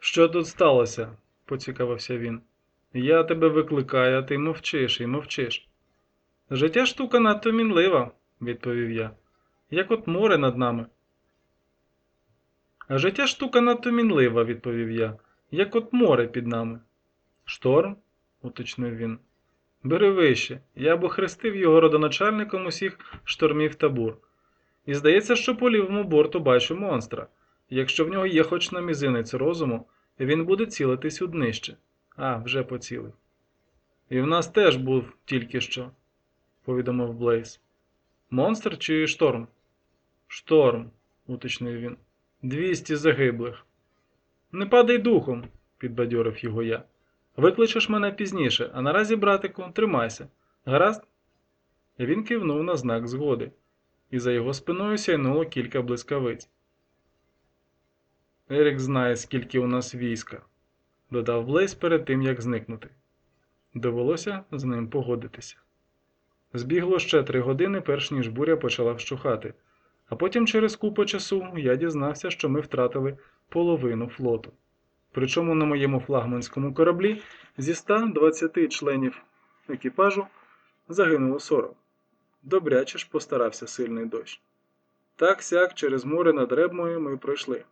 Що тут сталося? поцікавився він. Я тебе викликаю, а ти мовчиш і мовчиш. Життя штука надто мінлива, відповів я, як от море над нами. Життя штука надто мінлива, відповів я, як от море під нами. Шторм? уточнив він. Бери вище, я б охрестив його родоначальником усіх штормів та бур. І здається, що по лівому борту бачу монстра. Якщо в нього є хоч на мізинець розуму, він буде цілитись у днище. А, вже поцілив. І в нас теж був тільки що, повідомив Блейз. Монстр чи шторм? Шторм, уточнив він. Двісті загиблих. Не падай духом, підбадьорив його я. Викличеш мене пізніше, а наразі, братику, тримайся. Гаразд? Він кивнув на знак згоди, і за його спиною сяйнуло кілька блискавиць. Ерік знає, скільки у нас війська, додав Блейз перед тим, як зникнути. Довелося з ним погодитися. Збігло ще три години, перш ніж буря почала вщухати, а потім через купу часу я дізнався, що ми втратили половину флоту. Причому на моєму флагманському кораблі зі 120 членів екіпажу загинуло 40. Добряче ж постарався сильний дощ. Так сяк через море над Ребмою ми пройшли.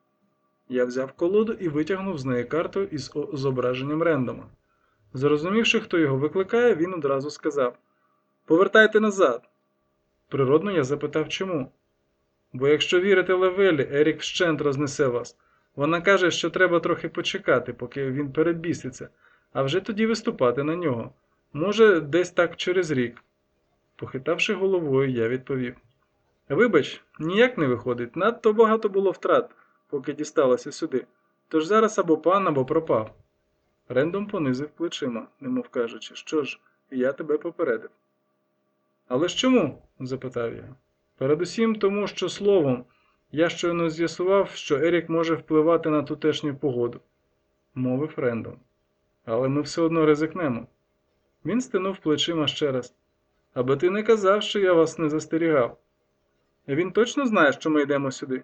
Я взяв колоду і витягнув з неї карту із зображенням рендома. Зрозумівши, хто його викликає, він одразу сказав: Повертайте назад. Природно, я запитав чому. Бо якщо вірити Левелі, Ерік вщент рознесе вас. Вона каже, що треба трохи почекати, поки він перебіситься, а вже тоді виступати на нього. Може, десь так через рік. Похитавши головою, я відповів: Вибач, ніяк не виходить, надто багато було втрат, поки дісталося сюди. Тож зараз або пан, або пропав. Рендом понизив плечима, немов кажучи, що ж, я тебе попередив. Але ж чому? запитав я. Передусім тому, що словом, я щойно з'ясував, що Ерік може впливати на тутешню погоду, мовив Рендом. Але ми все одно ризикнемо. Він стинув плечима ще раз. Аби ти не казав, що я вас не застерігав. Він точно знає, що ми йдемо сюди?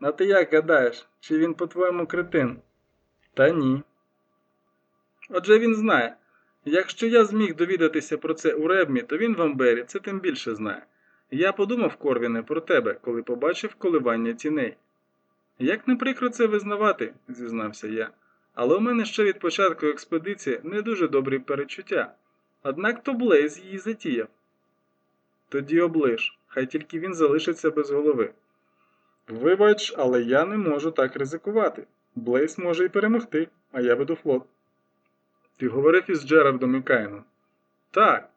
А ти як гадаєш, чи він по-твоєму кретин? Та ні. Отже він знає. Якщо я зміг довідатися про це у Ребмі, то він в Амбері це тим більше знає. Я подумав, Корвіне, про тебе, коли побачив коливання тіней. Як не прикро це визнавати, зізнався я, але у мене ще від початку експедиції не дуже добрі перечуття. Однак то Блейз її затіяв. Тоді оближ, хай тільки він залишиться без голови. Вибач, але я не можу так ризикувати. Блейз може і перемогти, а я веду флот. Ти говорив із Джерардом і Кайном? Так.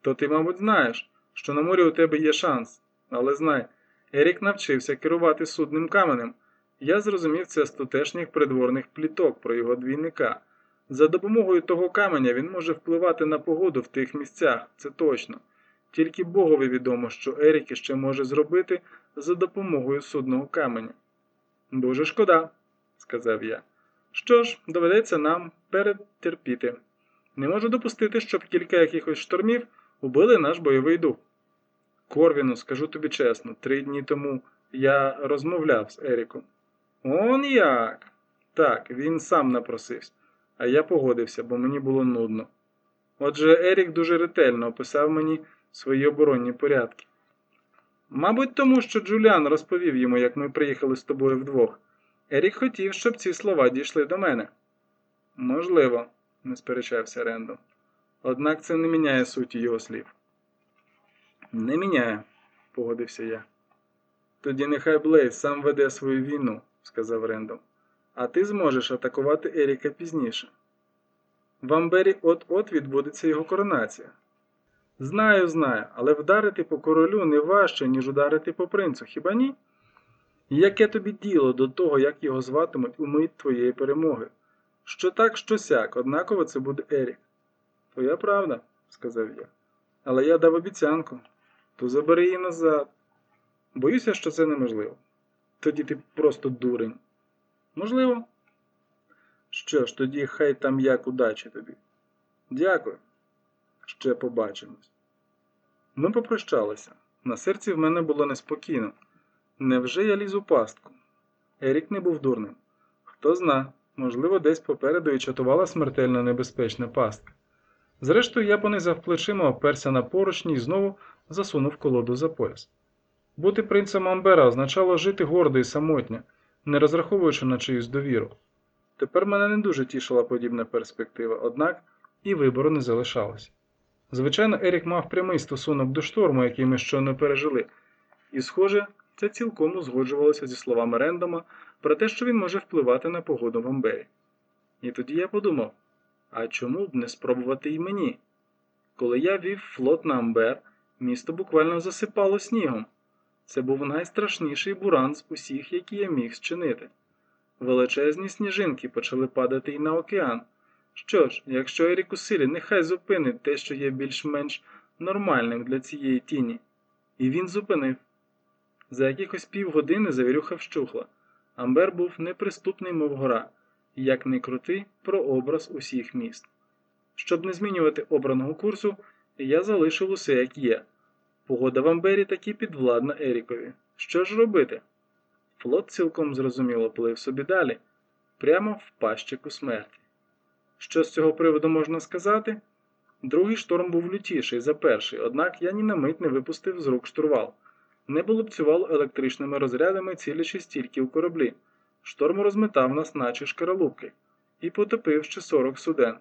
То ти, мабуть, знаєш, що на морі у тебе є шанс. Але знай, Ерік навчився керувати судним каменем. Я зрозумів це з тутешніх придворних пліток про його двійника. За допомогою того каменя він може впливати на погоду в тих місцях, це точно. Тільки Богові відомо, що Ерік іще може зробити за допомогою судного каменя. Дуже шкода, сказав я. Що ж, доведеться нам перетерпіти. Не можу допустити, щоб кілька якихось штормів убили наш бойовий дух. Корвіну, скажу тобі чесно, три дні тому я розмовляв з Еріком. Он як? Так, він сам напросився, а я погодився, бо мені було нудно. Отже, Ерік дуже ретельно описав мені свої оборонні порядки. Мабуть, тому що Джуліан розповів йому, як ми приїхали з тобою вдвох. Ерік хотів, щоб ці слова дійшли до мене. Можливо, не сперечався Рендом. Однак це не міняє суті його слів. Не міняє, погодився я. Тоді нехай Блейз сам веде свою війну, сказав Рендом, а ти зможеш атакувати Еріка пізніше. В Амбері от-от відбудеться його коронація. Знаю, знаю, але вдарити по королю не важче, ніж ударити по принцу, хіба ні? Яке тобі діло до того, як його зватимуть у мить твоєї перемоги? Що так, що сяк, однаково це буде Ерік. Твоя правда, сказав я. Але я дав обіцянку, то забери її назад. Боюся, що це неможливо. Тоді ти просто дурень. Можливо. Що ж, тоді хай там як удачі тобі. Дякую. Ще побачимось. Ми попрощалися. На серці в мене було неспокійно. Невже я ліз у пастку? Ерік не був дурним. Хто зна, можливо, десь попереду і чатувала смертельно небезпечна пастка. Зрештою, я понизав плечима, оперся на поручні і знову засунув колоду за пояс. Бути принцем Амбера означало жити гордо і самотньо, не розраховуючи на чиюсь довіру. Тепер мене не дуже тішила подібна перспектива, однак і вибору не залишалось. Звичайно, Ерік мав прямий стосунок до шторму, який ми щойно пережили, і, схоже, це цілком узгоджувалося зі словами Рендома про те, що він може впливати на погоду в Амбері. І тоді я подумав: а чому б не спробувати й мені? Коли я вів флот на Амбер, місто буквально засипало снігом. Це був найстрашніший буран з усіх, які я міг зчинити. Величезні сніжинки почали падати й на океан. Що ж, якщо Ерік у силі, нехай зупинить те, що є більш-менш нормальним для цієї тіні. І він зупинив. За якихось півгодини завірюха вщухла. Амбер був неприступний, мов гора, як не крути, прообраз усіх міст. Щоб не змінювати обраного курсу, я залишив усе як є. Погода в Амбері таки підвладна Ерікові. Що ж робити? Флот цілком зрозуміло плив собі далі, прямо в пащику смерті. Що з цього приводу можна сказати? Другий шторм був лютіший за перший, однак я ні на мить не випустив з рук штурвал. Не булобцювало електричними розрядами, цілячись тільки у кораблі. Шторм розметав нас, наче шкаралупки, і потопив ще 40 суден.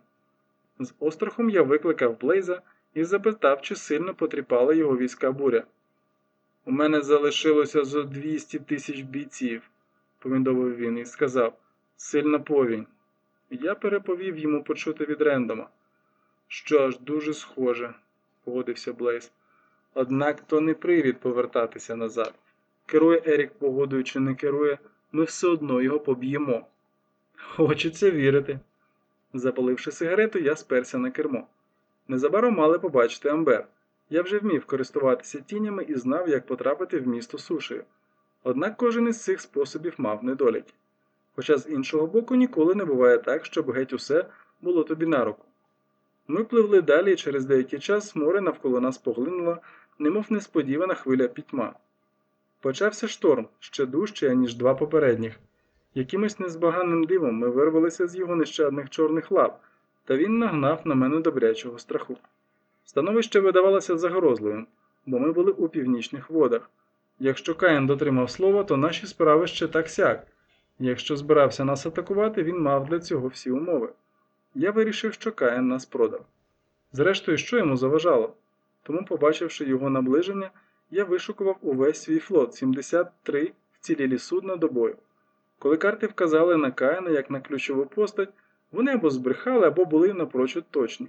З острахом я викликав Блейза і запитав, чи сильно потріпала його війська буря. У мене залишилося зо 200 тисяч бійців, повідомив він і сказав сильна повінь. Я переповів йому почути від Рендома. Що ж, дуже схоже, погодився Блейз. Однак то не привід повертатися назад. Керує Ерік погодою чи не керує, ми все одно його поб'ємо. Хочеться вірити. Запаливши сигарету, я сперся на кермо. Незабаром мали побачити Амбер. Я вже вмів користуватися тінями і знав, як потрапити в місто сушею. Однак кожен із цих способів мав недоліки. Хоча з іншого боку ніколи не буває так, щоб геть усе було тобі на руку. Ми пливли далі і через деякий час море навколо нас поглинуло, немов несподівана хвиля пітьма. Почався шторм ще дужчий, ніж два попередніх. Якимось незбаганним дивом ми вирвалися з його нещадних чорних лап, та він нагнав на мене добрячого страху. Становище видавалося загрозливим, бо ми були у північних водах. Якщо Каїн дотримав слова, то наші справи ще так сяк. Якщо збирався нас атакувати, він мав для цього всі умови. Я вирішив, що Каїн нас продав. Зрештою, що йому заважало? Тому, побачивши його наближення, я вишукував увесь свій флот 73 вцілілі судна до бою. Коли карти вказали на Каїна як на ключову постать, вони або збрехали, або були напрочуд точні.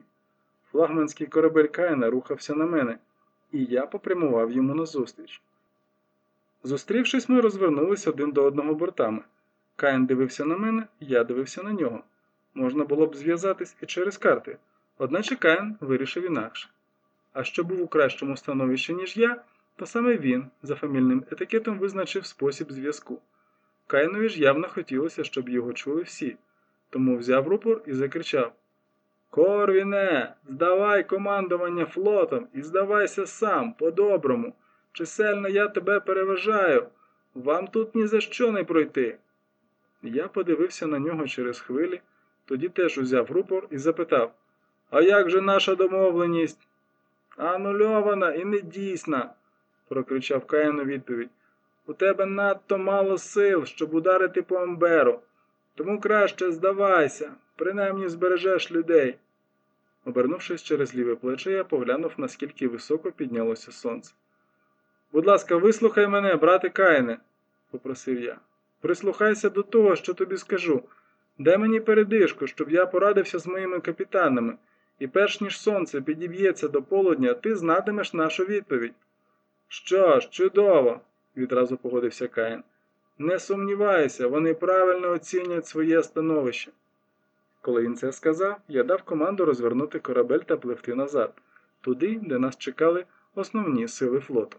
Флагманський корабель Каїна рухався на мене, і я попрямував йому назустріч. Зустрівшись, ми розвернулись один до одного бортами. Каїн дивився на мене, я дивився на нього. Можна було б зв'язатись і через карти, одначе Каїн вирішив інакше. А що був у кращому становищі, ніж я, то саме він за фамільним етикетом визначив спосіб зв'язку. Каїнові ж явно хотілося, щоб його чули всі, тому взяв рупор і закричав Корвіне, здавай командування флотом і здавайся сам, по-доброму. Чисельно я тебе переважаю. Вам тут ні за що не пройти. Я подивився на нього через хвилі, тоді теж узяв рупор і запитав А як же наша домовленість? Анульована і недійсна, прокричав Каїн у відповідь. У тебе надто мало сил, щоб ударити по Амберу. Тому краще здавайся, принаймні збережеш людей. Обернувшись через ліве плече, я поглянув, наскільки високо піднялося сонце. Будь ласка, вислухай мене, брате Каїне, попросив я. Прислухайся до того, що тобі скажу. Дай мені передишку, щоб я порадився з моїми капітанами, і перш ніж сонце підіб'ється до полудня, ти знатимеш нашу відповідь. Що ж, чудово, відразу погодився Каїн. Не сумнівайся, вони правильно оцінять своє становище. Коли він це сказав, я дав команду розвернути корабель та пливти назад, туди, де нас чекали основні сили флоту.